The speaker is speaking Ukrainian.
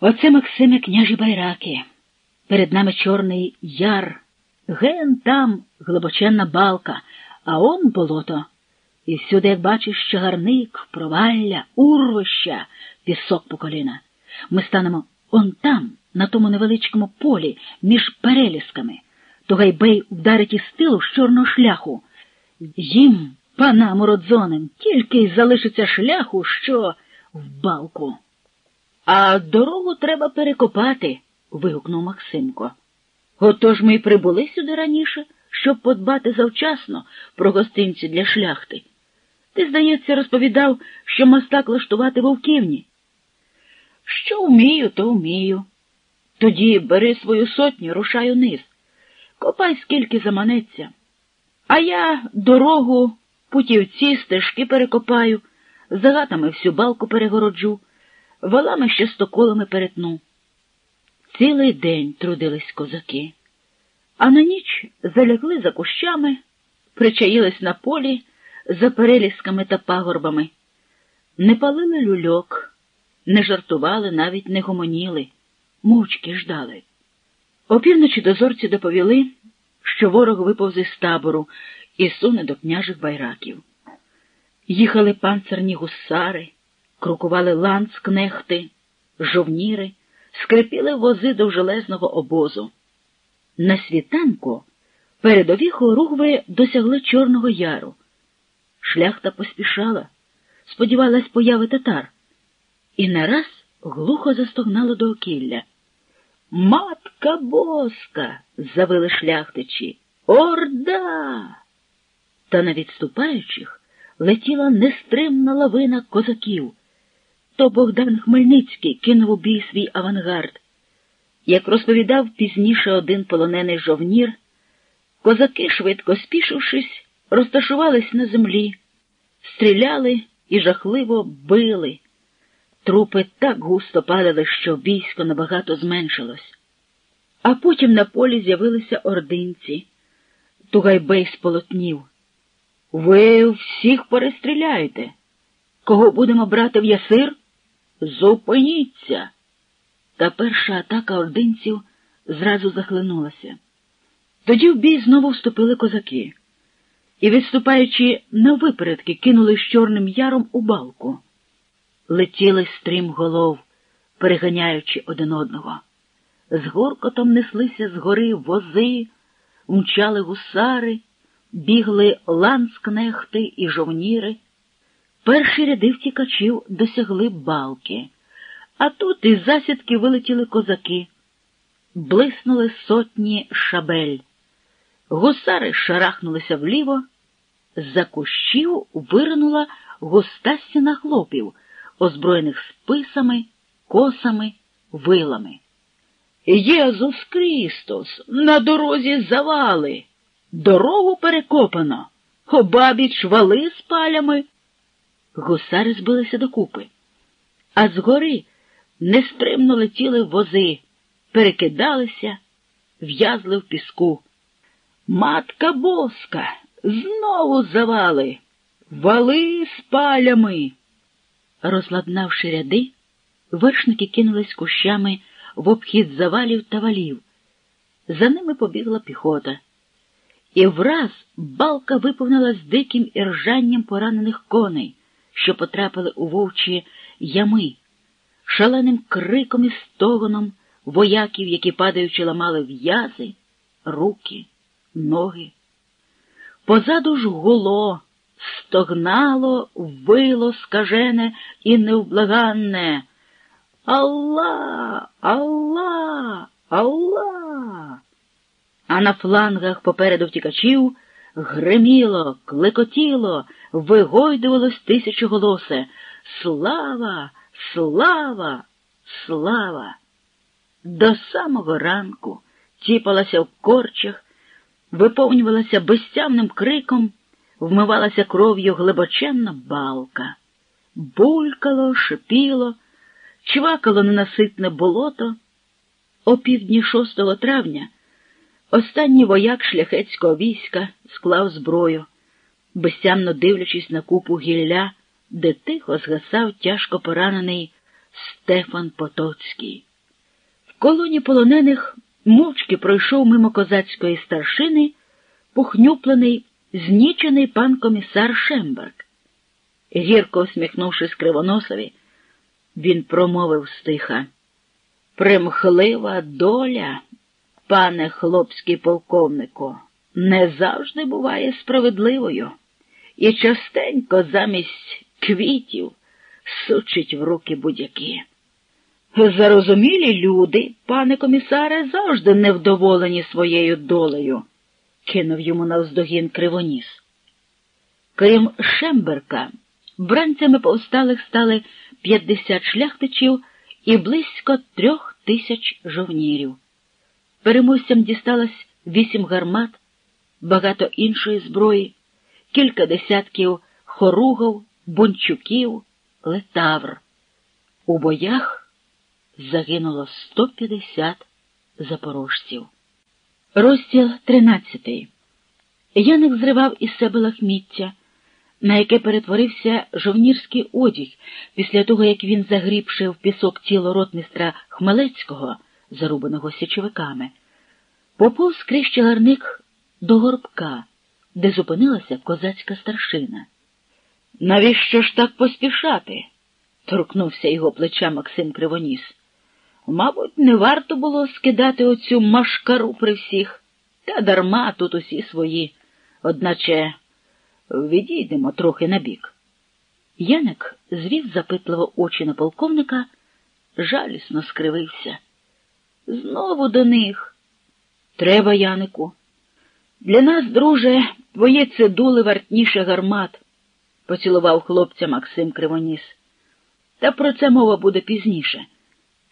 Оце Максиме княжі байраки. Перед нами Чорний яр, ген там глибоченна балка, а он болото. І всюди, як бачиш, чагарник, провалля, урвища, пісок по коліна. Ми станемо он там, на тому невеличкому полі, між перелісками. То гайбей вдарить із тилу з чорного шляху. Їм, панам родзоним, тільки й залишиться шляху, що в балку. А дорогу треба перекопати, вигукнув Максимко. Отож ми й прибули сюди раніше, щоб подбати завчасно про гостинці для шляхти. Ти, здається, розповідав, що мастак лаштувати вовківні. Що вмію, то вмію. Тоді бери свою сотню, рушай униз. Копай, скільки заманеться. А я дорогу, путівці, стежки перекопаю, загатами всю балку перегороджу, валами ще стоколами перетну. Цілий день трудились козаки, а на ніч залягли за кущами, причаїлись на полі за перелісками та пагорбами, не палили люльок, не жартували, навіть не гомоніли, мовчки ждали. Опівночі дозорці доповіли, що ворог виповз із табору і суне до княжих байраків. Їхали панцерні гусари, крокували ланцкнехти, жовніри, скрипіли вози до железного обозу. На світанку передові хоругви досягли Чорного Яру. Шляхта поспішала, сподівалась появи татар, і нараз глухо застогнало до окілля. Матка боска. завили шляхтичі. Орда. Та на відступаючих летіла нестримна лавина козаків. То Богдан Хмельницький кинув у бій свій авангард. Як розповідав пізніше один полонений жовнір, козаки, швидко спішившись, розташувались на землі, стріляли і жахливо били. Трупи так густо падали, що військо набагато зменшилось. А потім на полі з'явилися ординці. Тугайбей сполотнів. Ви всіх перестріляєте. Кого будемо брати в ясир? Зупиніться. Та перша атака ординців зразу захлинулася. Тоді в бій знову вступили козаки і, відступаючи на випередки, кинули з Чорним яром у балку. Летіли стрім голов, переганяючи один одного. З горкотом неслися з гори вози, мчали гусари, бігли ланскнехти і жовніри. Перші ряди втікачів досягли балки, а тут із засідки вилетіли козаки, блиснули сотні шабель. Гусари шарахнулися вліво, за кущів виринула густа стіна хлопів, озброєних списами, косами, вилами. Єзус Крістос, на дорозі завали, дорогу перекопано, обабіч вали з палями. Гусари збилися докупи, а згори нестримно летіли вози, перекидалися, в'язли в піску. Матка боска, знову завали, вали з палями. Розладнавши ряди, вершники кинулись кущами в обхід завалів та валів. За ними побігла піхота. І враз балка виповнилась диким іржанням поранених коней, що потрапили у вовчі ями, шаленим криком і стогоном вояків, які падаючи ламали в'язи, руки, ноги. Позаду ж гуло, стогнало, вило скажене і невблаганне. Алла, Алла, Алла. А на флангах попереду втікачів гриміло, клекотіло, вигойдувалось тисячоголосе. Слава, слава, слава. До самого ранку тіпалася в корчах, виповнювалася безтямним криком, вмивалася кров'ю глибоченна балка, булькало, шипіло чвакало ненаситне болото. О півдні 6 травня останній вояк шляхетського війська склав зброю, безтямно дивлячись на купу гілля, де тихо згасав тяжко поранений Стефан Потоцький. В колоні полонених мовчки пройшов мимо козацької старшини похнюплений, знічений пан комісар Шемберг. Гірко усміхнувшись кривоносові, він промовив стиха. Примхлива доля, пане хлопський полковнику, не завжди буває справедливою, і частенько замість квітів сучить в руки будь-які. Зарозумілі люди, пане комісаре, завжди невдоволені своєю долею, кинув йому навздогін кривоніс. Крім Шемберка, бранцями повсталих стали 50 шляхтичів і близько трьох тисяч жовнірів. Переможцям дісталось вісім гармат, багато іншої зброї, кілька десятків хоругов, бончуків, летавр. У боях загинуло 150 запорожців. Розділ 13. Яник зривав із себе лахміття, на яке перетворився жовнірський одяг після того, як він загрібши в пісок тіло ротмістра Хмелецького, зарубаного січовиками, поповз крізь чагарник до горбка, де зупинилася козацька старшина. Навіщо ж так поспішати? торкнувся його плеча Максим Кривоніс. Мабуть, не варто було скидати оцю машкару при всіх, та дарма тут усі свої, одначе відійдемо трохи набік. Яник звів запитливо очі на полковника, жалісно скривився. Знову до них. Треба, Янику. Для нас, друже, твоє це дуле вартніше гармат, поцілував хлопця Максим Кривоніс. Та про це мова буде пізніше.